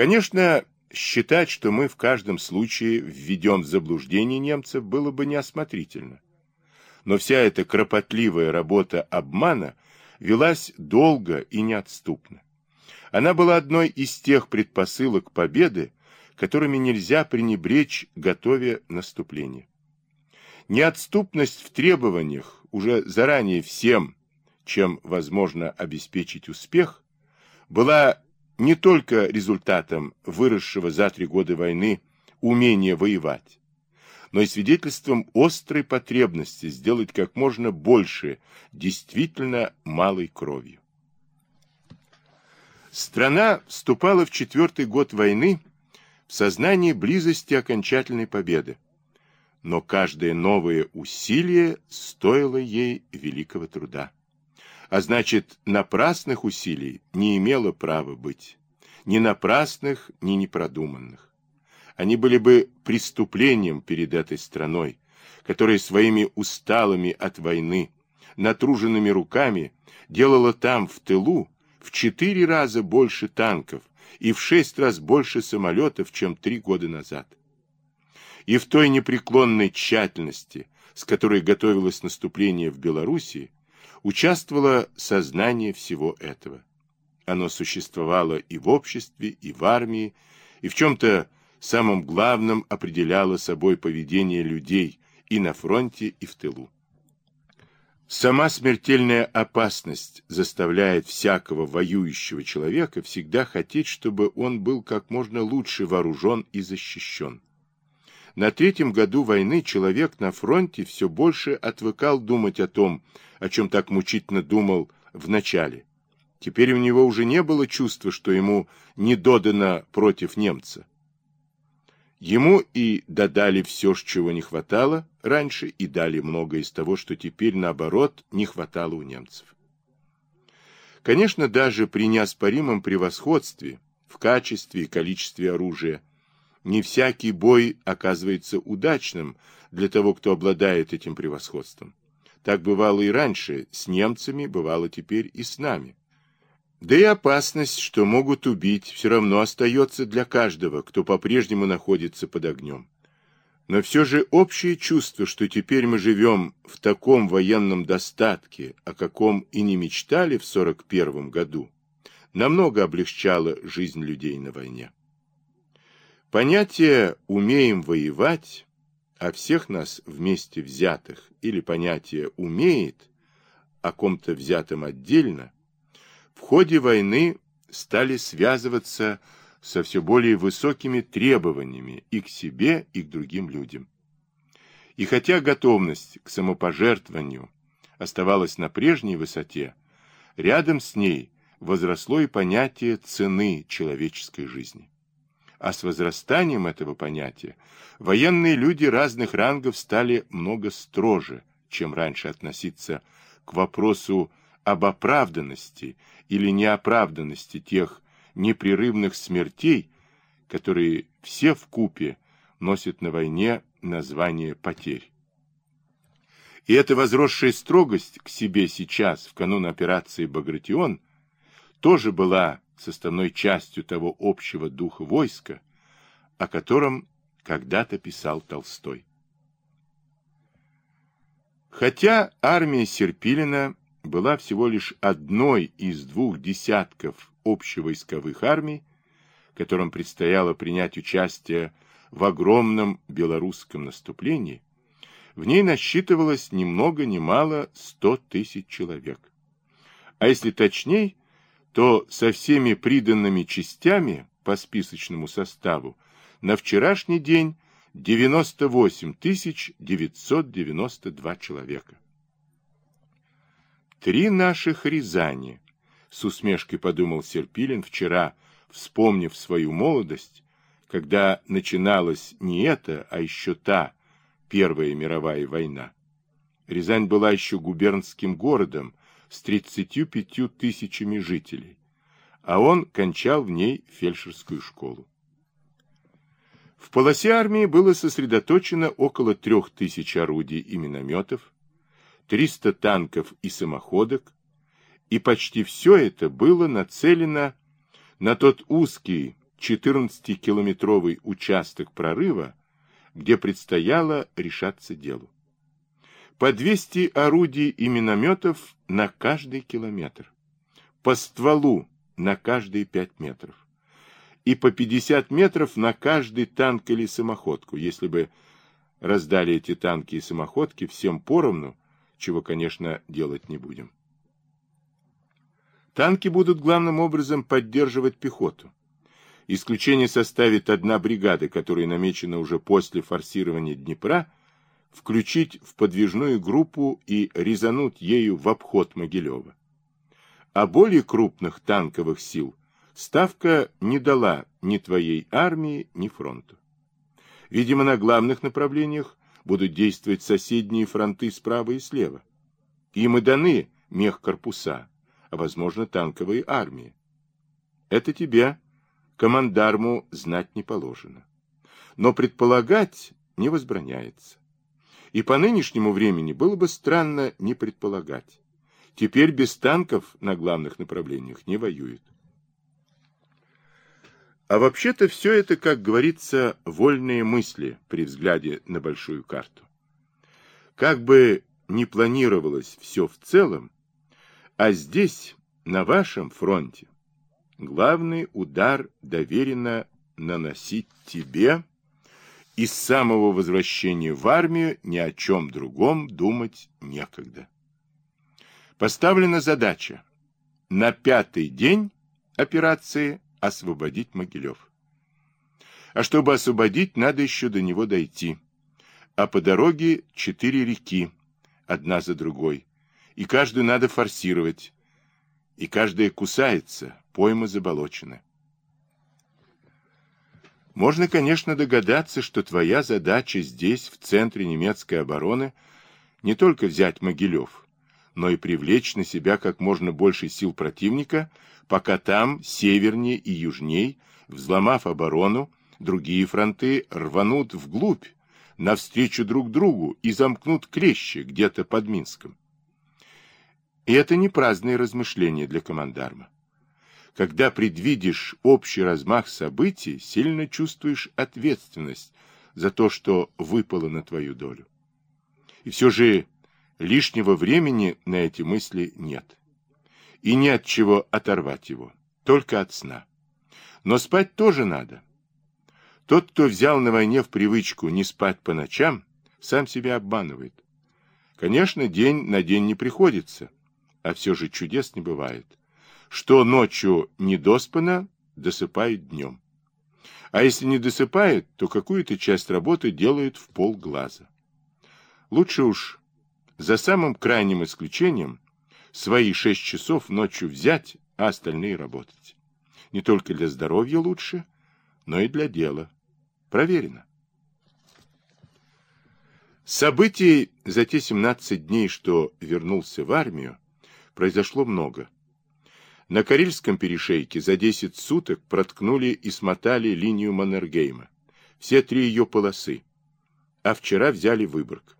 Конечно, считать, что мы в каждом случае введем в заблуждение немцев, было бы неосмотрительно. Но вся эта кропотливая работа обмана велась долго и неотступно. Она была одной из тех предпосылок победы, которыми нельзя пренебречь, готовя наступление. Неотступность в требованиях уже заранее всем, чем возможно обеспечить успех, была не только результатом выросшего за три года войны умения воевать, но и свидетельством острой потребности сделать как можно больше действительно малой кровью. Страна вступала в четвертый год войны в сознании близости окончательной победы, но каждое новое усилие стоило ей великого труда. А значит, напрасных усилий не имело права быть. Ни напрасных, ни непродуманных. Они были бы преступлением перед этой страной, которая своими усталыми от войны, натруженными руками делала там, в тылу, в четыре раза больше танков и в шесть раз больше самолетов, чем три года назад. И в той непреклонной тщательности, с которой готовилось наступление в Белоруссии, участвовало сознание всего этого. Оно существовало и в обществе, и в армии, и в чем-то самом главном определяло собой поведение людей и на фронте, и в тылу. Сама смертельная опасность заставляет всякого воюющего человека всегда хотеть, чтобы он был как можно лучше вооружен и защищен. На третьем году войны человек на фронте все больше отвыкал думать о том, о чем так мучительно думал в начале. Теперь у него уже не было чувства, что ему не додано против немца. Ему и додали все, чего не хватало раньше, и дали многое из того, что теперь, наоборот, не хватало у немцев. Конечно, даже при неоспоримом превосходстве в качестве и количестве оружия не всякий бой оказывается удачным для того, кто обладает этим превосходством. Так бывало и раньше с немцами, бывало теперь и с нами. Да и опасность, что могут убить, все равно остается для каждого, кто по-прежнему находится под огнем. Но все же общее чувство, что теперь мы живем в таком военном достатке, о каком и не мечтали в 41 году, намного облегчало жизнь людей на войне. Понятие «умеем воевать», о всех нас вместе взятых, или понятие «умеет», о ком-то взятом отдельно – в ходе войны стали связываться со все более высокими требованиями и к себе, и к другим людям. И хотя готовность к самопожертвованию оставалась на прежней высоте, рядом с ней возросло и понятие цены человеческой жизни. А с возрастанием этого понятия военные люди разных рангов стали много строже, чем раньше относиться к вопросу об оправданности или неоправданности тех непрерывных смертей, которые все в купе носят на войне название потерь. И эта возросшая строгость к себе сейчас, в канун операции «Багратион», тоже была составной частью того общего духа войска, о котором когда-то писал Толстой. Хотя армия Серпилина была всего лишь одной из двух десятков общевойсковых армий, которым предстояло принять участие в огромном белорусском наступлении, в ней насчитывалось ни много ни мало сто тысяч человек. А если точней, то со всеми приданными частями по списочному составу на вчерашний день 98 992 человека. Три наших Рязани, с усмешкой подумал Серпилин вчера, вспомнив свою молодость, когда начиналась не эта, а еще та Первая мировая война. Рязань была еще губернским городом с 35 тысячами жителей, а он кончал в ней фельдшерскую школу. В полосе армии было сосредоточено около трех тысяч орудий и минометов, 300 танков и самоходок, и почти все это было нацелено на тот узкий 14-километровый участок прорыва, где предстояло решаться делу. По 200 орудий и минометов на каждый километр. По стволу на каждые 5 метров. И по 50 метров на каждый танк или самоходку, если бы раздали эти танки и самоходки всем поровну, чего, конечно, делать не будем. Танки будут главным образом поддерживать пехоту. Исключение составит одна бригада, которая намечена уже после форсирования Днепра, включить в подвижную группу и резануть ею в обход Могилева. А более крупных танковых сил ставка не дала ни твоей армии, ни фронту. Видимо, на главных направлениях будут действовать соседние фронты справа и слева. Им и даны мехкорпуса, а, возможно, танковые армии. Это тебе, командарму, знать не положено. Но предполагать не возбраняется. И по нынешнему времени было бы странно не предполагать. Теперь без танков на главных направлениях не воюют. А вообще-то все это, как говорится, вольные мысли при взгляде на большую карту. Как бы ни планировалось все в целом, а здесь, на вашем фронте, главный удар доверено наносить тебе, и с самого возвращения в армию ни о чем другом думать некогда. Поставлена задача на пятый день операции освободить Могилев. А чтобы освободить, надо еще до него дойти. А по дороге четыре реки, одна за другой, и каждую надо форсировать. И каждая кусается, пойма заболочена. Можно, конечно, догадаться, что твоя задача здесь, в центре немецкой обороны, не только взять Могилев, но и привлечь на себя как можно больше сил противника, пока там, севернее и южней, взломав оборону, другие фронты рванут вглубь, навстречу друг другу и замкнут клещи где-то под Минском. И это не праздные размышления для командарма. Когда предвидишь общий размах событий, сильно чувствуешь ответственность за то, что выпало на твою долю. И все же лишнего времени на эти мысли нет. И не от чего оторвать его, только от сна. Но спать тоже надо. Тот, кто взял на войне в привычку не спать по ночам, сам себя обманывает. Конечно, день на день не приходится, а все же чудес не бывает. Что ночью не доспано, досыпает днем. А если не досыпает, то какую-то часть работы делает в полглаза. Лучше уж, за самым крайним исключением, свои шесть часов ночью взять, а остальные работать. Не только для здоровья лучше, но и для дела. Проверено. Событий за те 17 дней, что вернулся в армию, произошло много. На Карельском перешейке за 10 суток проткнули и смотали линию Маннергейма, все три ее полосы, а вчера взяли Выборг.